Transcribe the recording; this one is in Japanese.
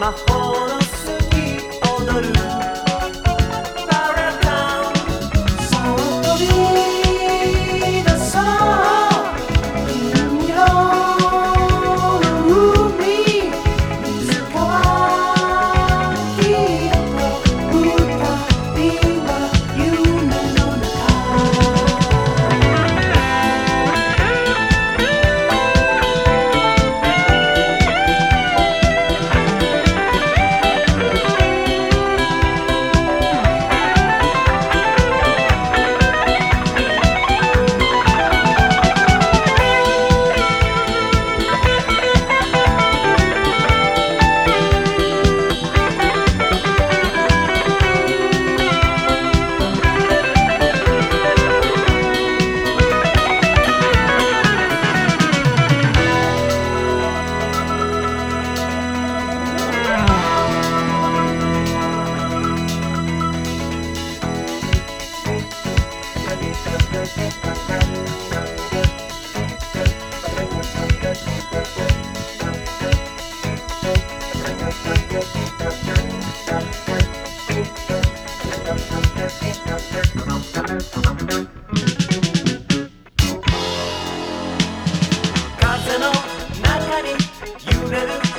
my whole life. 風の中に揺れる